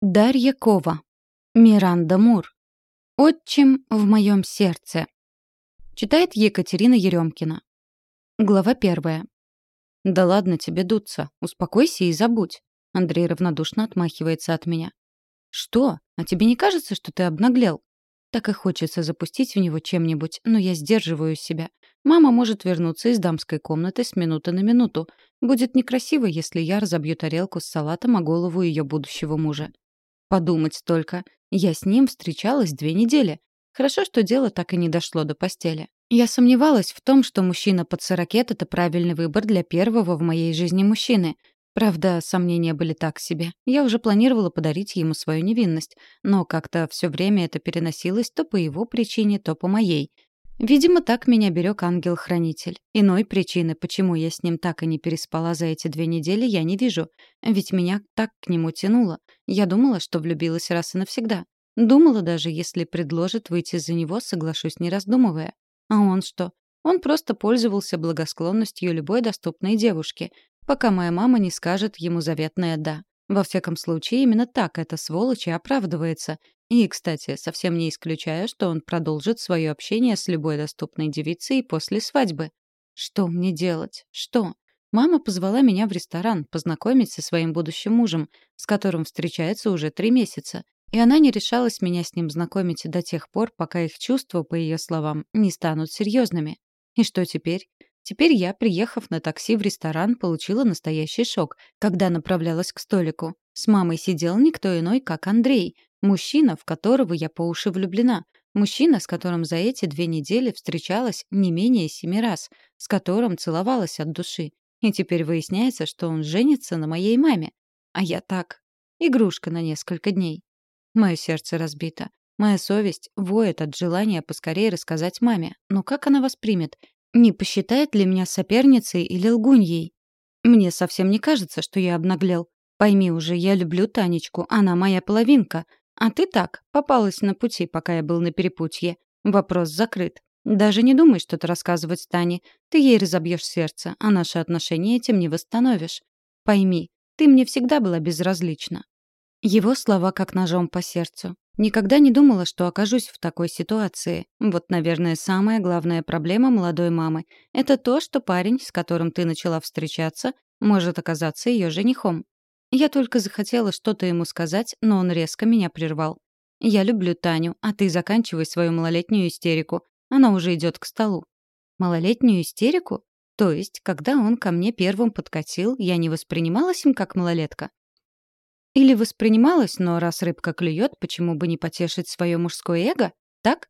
Дарья Кова. Миранда Мур. «Отчим в моем сердце». Читает Екатерина Еремкина. Глава первая. «Да ладно тебе дуться. Успокойся и забудь». Андрей равнодушно отмахивается от меня. «Что? А тебе не кажется, что ты обнаглел?» Так и хочется запустить в него чем-нибудь, но я сдерживаю себя. Мама может вернуться из дамской комнаты с минуты на минуту. Будет некрасиво, если я разобью тарелку с салатом о голову ее будущего мужа. Подумать только. Я с ним встречалась две недели. Хорошо, что дело так и не дошло до постели. Я сомневалась в том, что мужчина под сорокет — это правильный выбор для первого в моей жизни мужчины. Правда, сомнения были так себе. Я уже планировала подарить ему свою невинность, но как-то все время это переносилось то по его причине, то по моей — Видимо, так меня берег ангел-хранитель. Иной причины, почему я с ним так и не переспала за эти две недели, я не вижу. Ведь меня так к нему тянуло. Я думала, что влюбилась раз и навсегда. Думала даже, если предложит выйти за него, соглашусь, не раздумывая. А он что? Он просто пользовался благосклонностью любой доступной девушки, пока моя мама не скажет ему заветное «да». Во всяком случае, именно так эта сволочь и оправдывается. И, кстати, совсем не исключаю, что он продолжит свое общение с любой доступной девицей после свадьбы. Что мне делать? Что? Мама позвала меня в ресторан познакомить со своим будущим мужем, с которым встречается уже три месяца. И она не решалась меня с ним знакомить до тех пор, пока их чувства, по ее словам, не станут серьезными. И что теперь? Теперь я, приехав на такси в ресторан, получила настоящий шок, когда направлялась к столику. С мамой сидел никто иной, как Андрей, Мужчина, в которого я по уши влюблена. Мужчина, с которым за эти две недели встречалась не менее семи раз, с которым целовалась от души. И теперь выясняется, что он женится на моей маме. А я так. Игрушка на несколько дней. Мое сердце разбито. Моя совесть воет от желания поскорее рассказать маме. Но как она воспримет? Не посчитает ли меня соперницей или лгуньей? Мне совсем не кажется, что я обнаглел. Пойми уже, я люблю Танечку, она моя половинка. А ты так, попалась на пути, пока я был на перепутье. Вопрос закрыт. Даже не думай что-то рассказывать Тане. Ты ей разобьешь сердце, а наши отношения этим не восстановишь. Пойми, ты мне всегда была безразлична». Его слова как ножом по сердцу. Никогда не думала, что окажусь в такой ситуации. Вот, наверное, самая главная проблема молодой мамы — это то, что парень, с которым ты начала встречаться, может оказаться ее женихом. Я только захотела что-то ему сказать, но он резко меня прервал. «Я люблю Таню, а ты заканчивай свою малолетнюю истерику. Она уже идет к столу». «Малолетнюю истерику? То есть, когда он ко мне первым подкатил, я не воспринималась им как малолетка?» Или воспринималась, но раз рыбка клюет, почему бы не потешить свое мужское эго? Так?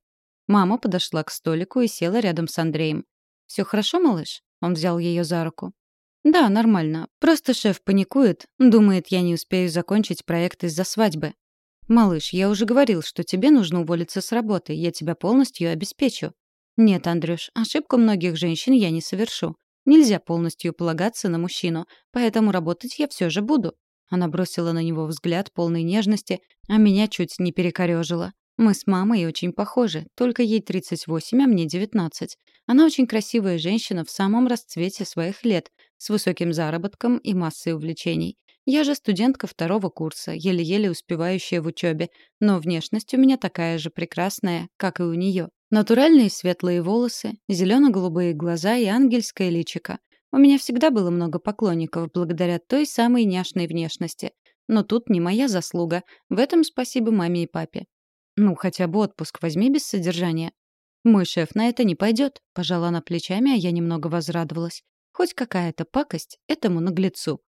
Мама подошла к столику и села рядом с Андреем. «Все хорошо, малыш?» Он взял ее за руку. «Да, нормально. Просто шеф паникует, думает, я не успею закончить проект из-за свадьбы. Малыш, я уже говорил, что тебе нужно уволиться с работы, я тебя полностью обеспечу». «Нет, Андрюш, ошибку многих женщин я не совершу. Нельзя полностью полагаться на мужчину, поэтому работать я все же буду». Она бросила на него взгляд полной нежности, а меня чуть не перекорёжило. Мы с мамой очень похожи, только ей 38, а мне 19. Она очень красивая женщина в самом расцвете своих лет, с высоким заработком и массой увлечений. Я же студентка второго курса, еле-еле успевающая в учебе, но внешность у меня такая же прекрасная, как и у нее. Натуральные светлые волосы, зелено-голубые глаза и ангельское личико. У меня всегда было много поклонников благодаря той самой няшной внешности. Но тут не моя заслуга. В этом спасибо маме и папе. Ну, хотя бы отпуск возьми без содержания. Мой шеф на это не пойдет, пожала она плечами, а я немного возрадовалась. Хоть какая-то пакость этому наглецу.